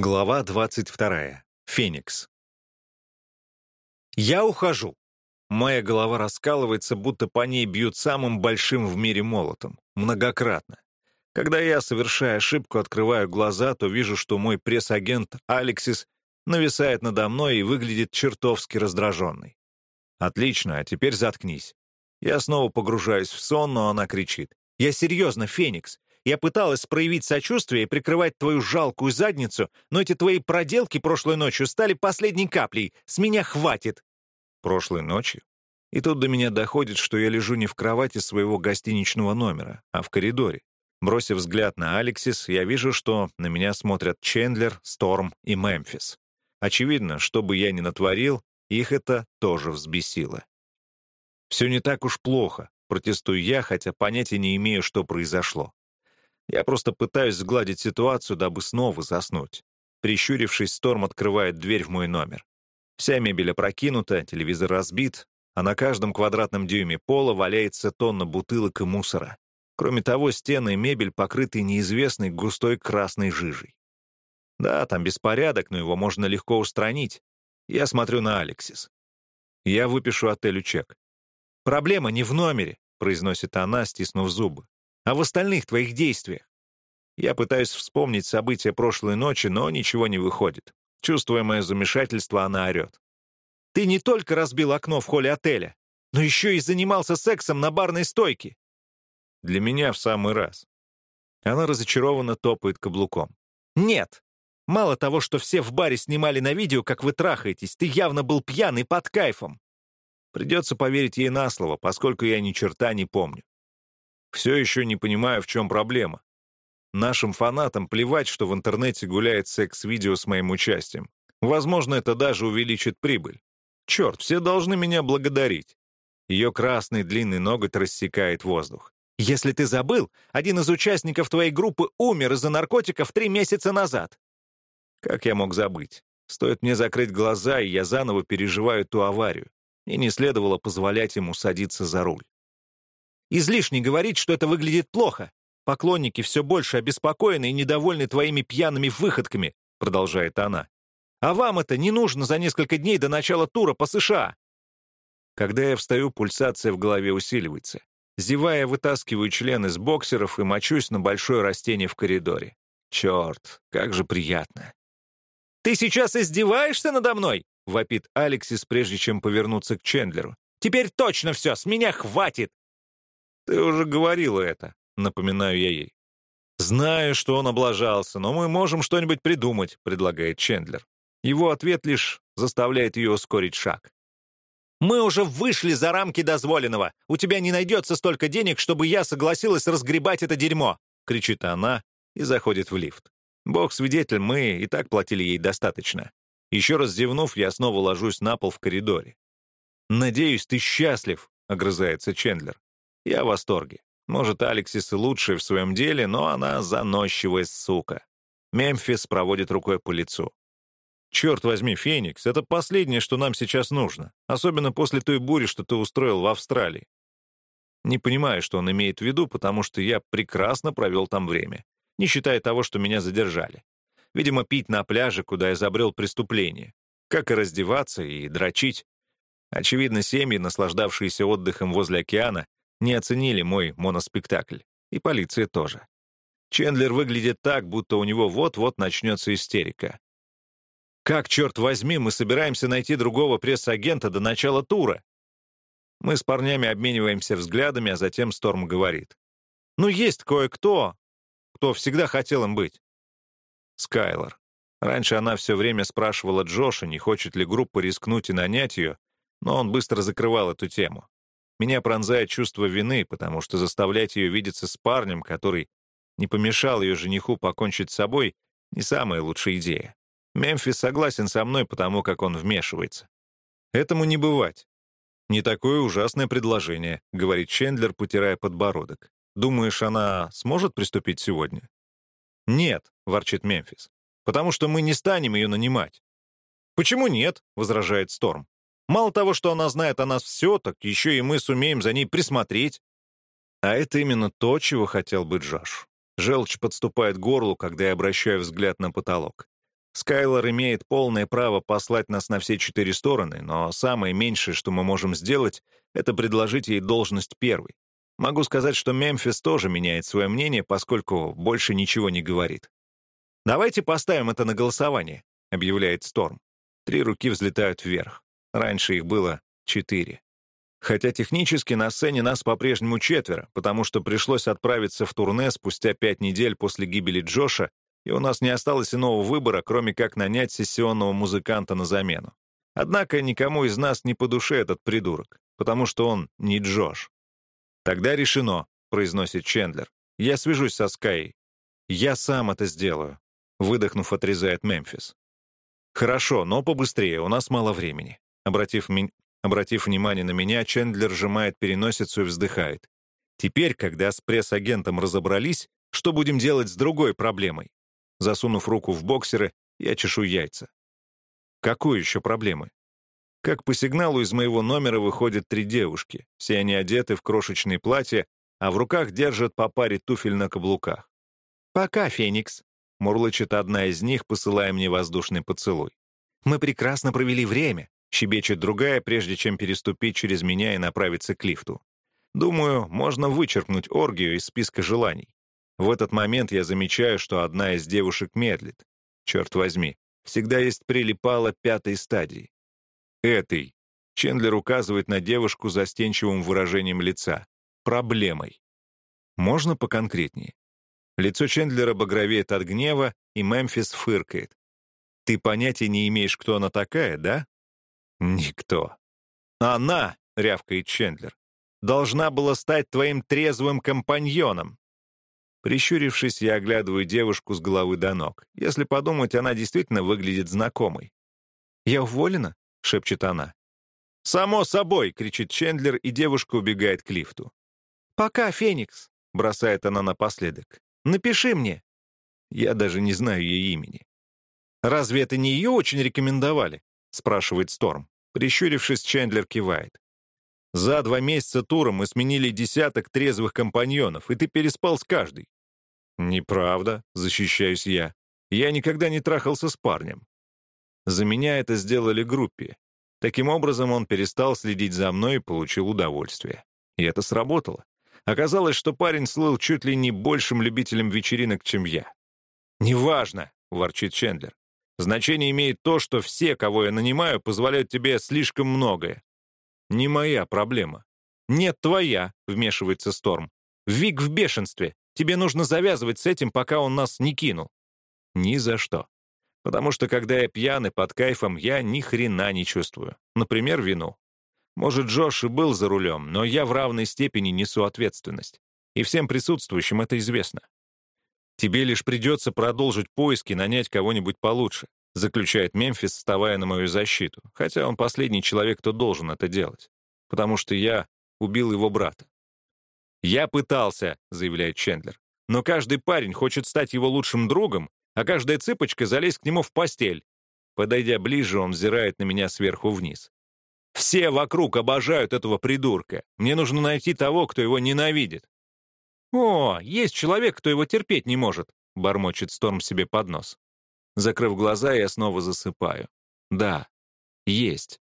Глава 22. Феникс. Я ухожу. Моя голова раскалывается, будто по ней бьют самым большим в мире молотом. Многократно. Когда я, совершая ошибку, открываю глаза, то вижу, что мой пресс-агент Алексис нависает надо мной и выглядит чертовски раздраженный. «Отлично, а теперь заткнись». Я снова погружаюсь в сон, но она кричит. «Я серьезно, Феникс. Я пыталась проявить сочувствие и прикрывать твою жалкую задницу, но эти твои проделки прошлой ночью стали последней каплей. С меня хватит!» Прошлой ночью? И тут до меня доходит, что я лежу не в кровати своего гостиничного номера, а в коридоре. Бросив взгляд на Алексис, я вижу, что на меня смотрят Чендлер, Сторм и Мемфис. Очевидно, что бы я ни натворил, их это тоже взбесило. «Все не так уж плохо», — протестую я, хотя понятия не имею, что произошло. Я просто пытаюсь сгладить ситуацию, дабы снова заснуть. Прищурившись, Сторм открывает дверь в мой номер. Вся мебель опрокинута, телевизор разбит, а на каждом квадратном дюйме пола валяется тонна бутылок и мусора. Кроме того, стены и мебель покрыты неизвестной густой красной жижей. Да, там беспорядок, но его можно легко устранить. Я смотрю на Алексис. Я выпишу отелю чек. «Проблема не в номере», — произносит она, стиснув зубы а в остальных твоих действиях. Я пытаюсь вспомнить события прошлой ночи, но ничего не выходит. Чувствуя мое замешательство, она орет. «Ты не только разбил окно в холле отеля, но еще и занимался сексом на барной стойке». Для меня в самый раз. Она разочарованно топает каблуком. «Нет! Мало того, что все в баре снимали на видео, как вы трахаетесь, ты явно был пьяный под кайфом. Придется поверить ей на слово, поскольку я ни черта не помню. Все еще не понимаю, в чем проблема. Нашим фанатам плевать, что в интернете гуляет секс-видео с моим участием. Возможно, это даже увеличит прибыль. Черт, все должны меня благодарить. Ее красный длинный ноготь рассекает воздух. Если ты забыл, один из участников твоей группы умер из-за наркотиков три месяца назад. Как я мог забыть? Стоит мне закрыть глаза, и я заново переживаю ту аварию. И не следовало позволять ему садиться за руль. Излишне говорить, что это выглядит плохо. Поклонники все больше обеспокоены и недовольны твоими пьяными выходками», — продолжает она. «А вам это не нужно за несколько дней до начала тура по США». Когда я встаю, пульсация в голове усиливается. Зевая, вытаскиваю член из боксеров и мочусь на большое растение в коридоре. Черт, как же приятно. «Ты сейчас издеваешься надо мной?» — вопит Алексис, прежде чем повернуться к Чендлеру. «Теперь точно все, с меня хватит! «Ты уже говорила это», — напоминаю я ей. «Знаю, что он облажался, но мы можем что-нибудь придумать», — предлагает Чендлер. Его ответ лишь заставляет ее ускорить шаг. «Мы уже вышли за рамки дозволенного. У тебя не найдется столько денег, чтобы я согласилась разгребать это дерьмо!» — кричит она и заходит в лифт. Бог свидетель, мы и так платили ей достаточно. Еще раз зевнув, я снова ложусь на пол в коридоре. «Надеюсь, ты счастлив», — огрызается Чендлер. Я в восторге. Может, Алексис и лучшая в своем деле, но она заносчивая сука. Мемфис проводит рукой по лицу. «Черт возьми, Феникс, это последнее, что нам сейчас нужно, особенно после той бури, что ты устроил в Австралии». Не понимаю, что он имеет в виду, потому что я прекрасно провел там время, не считая того, что меня задержали. Видимо, пить на пляже, куда я забрел преступление. Как и раздеваться и дрочить. Очевидно, семьи, наслаждавшиеся отдыхом возле океана, не оценили мой моноспектакль. И полиция тоже. Чендлер выглядит так, будто у него вот-вот начнется истерика. Как, черт возьми, мы собираемся найти другого пресс-агента до начала тура? Мы с парнями обмениваемся взглядами, а затем Сторм говорит. Ну, есть кое-кто, кто всегда хотел им быть. Скайлор. Раньше она все время спрашивала Джоша, не хочет ли группа рискнуть и нанять ее, но он быстро закрывал эту тему. Меня пронзает чувство вины, потому что заставлять ее видеться с парнем, который не помешал ее жениху покончить с собой, не самая лучшая идея. Мемфис согласен со мной, потому как он вмешивается. Этому не бывать. «Не такое ужасное предложение», — говорит Чендлер, потирая подбородок. «Думаешь, она сможет приступить сегодня?» «Нет», — ворчит Мемфис, «потому что мы не станем ее нанимать». «Почему нет?» — возражает Сторм. Мало того, что она знает о нас все, так еще и мы сумеем за ней присмотреть. А это именно то, чего хотел бы Джош. Желчь подступает к горлу, когда я обращаю взгляд на потолок. Скайлор имеет полное право послать нас на все четыре стороны, но самое меньшее, что мы можем сделать, это предложить ей должность первой. Могу сказать, что Мемфис тоже меняет свое мнение, поскольку больше ничего не говорит. «Давайте поставим это на голосование», — объявляет Сторм. Три руки взлетают вверх. Раньше их было четыре. Хотя технически на сцене нас по-прежнему четверо, потому что пришлось отправиться в турне спустя пять недель после гибели Джоша, и у нас не осталось иного выбора, кроме как нанять сессионного музыканта на замену. Однако никому из нас не по душе этот придурок, потому что он не Джош. «Тогда решено», — произносит Чендлер. «Я свяжусь со Скай. Я сам это сделаю», — выдохнув, отрезает Мемфис. «Хорошо, но побыстрее, у нас мало времени». Обратив, ми... Обратив внимание на меня, Чендлер сжимает переносицу и вздыхает. «Теперь, когда с пресс-агентом разобрались, что будем делать с другой проблемой?» Засунув руку в боксеры, я чешу яйца. «Какой еще проблемы?» Как по сигналу из моего номера выходят три девушки. Все они одеты в крошечные платья, а в руках держат по паре туфель на каблуках. «Пока, Феникс», — мурлычет одна из них, посылая мне воздушный поцелуй. «Мы прекрасно провели время», — щебечет другая, прежде чем переступить через меня и направиться к лифту. Думаю, можно вычеркнуть оргию из списка желаний. В этот момент я замечаю, что одна из девушек медлит. Черт возьми, всегда есть прилипала пятой стадии. Этой. Чендлер указывает на девушку застенчивым выражением лица. Проблемой. Можно поконкретнее? Лицо Чендлера багровеет от гнева, и Мемфис фыркает. «Ты понятия не имеешь, кто она такая, да?» «Никто». «Она», — рявкает Чендлер, «должна была стать твоим трезвым компаньоном». Прищурившись, я оглядываю девушку с головы до ног. Если подумать, она действительно выглядит знакомой. «Я уволена?» — шепчет она. «Само собой!» — кричит Чендлер, и девушка убегает к лифту. «Пока, Феникс!» — бросает она напоследок. «Напиши мне!» Я даже не знаю ее имени. «Разве это не ее очень рекомендовали?» — спрашивает Сторм. Прищурившись, Чендлер кивает. «За два месяца тура мы сменили десяток трезвых компаньонов, и ты переспал с каждой». «Неправда», — защищаюсь я. «Я никогда не трахался с парнем. За меня это сделали группе. Таким образом, он перестал следить за мной и получил удовольствие. И это сработало. Оказалось, что парень слыл чуть ли не большим любителем вечеринок, чем я. «Неважно», — ворчит Чендлер. «Значение имеет то, что все, кого я нанимаю, позволяют тебе слишком многое. Не моя проблема». «Нет, твоя», — вмешивается Сторм. «Вик в бешенстве. Тебе нужно завязывать с этим, пока он нас не кинул». «Ни за что. Потому что, когда я пьян и под кайфом, я ни хрена не чувствую. Например, вину. Может, Джош и был за рулем, но я в равной степени несу ответственность. И всем присутствующим это известно. Тебе лишь придется продолжить поиски, нанять кого-нибудь получше, заключает Мемфис, вставая на мою защиту, хотя он последний человек, кто должен это делать. Потому что я убил его брата. «Я пытался», — заявляет Чендлер. «Но каждый парень хочет стать его лучшим другом а каждая цыпочка залезть к нему в постель. Подойдя ближе, он взирает на меня сверху вниз. Все вокруг обожают этого придурка. Мне нужно найти того, кто его ненавидит. «О, есть человек, кто его терпеть не может», — бормочет Сторм себе под нос. Закрыв глаза, я снова засыпаю. Да, есть.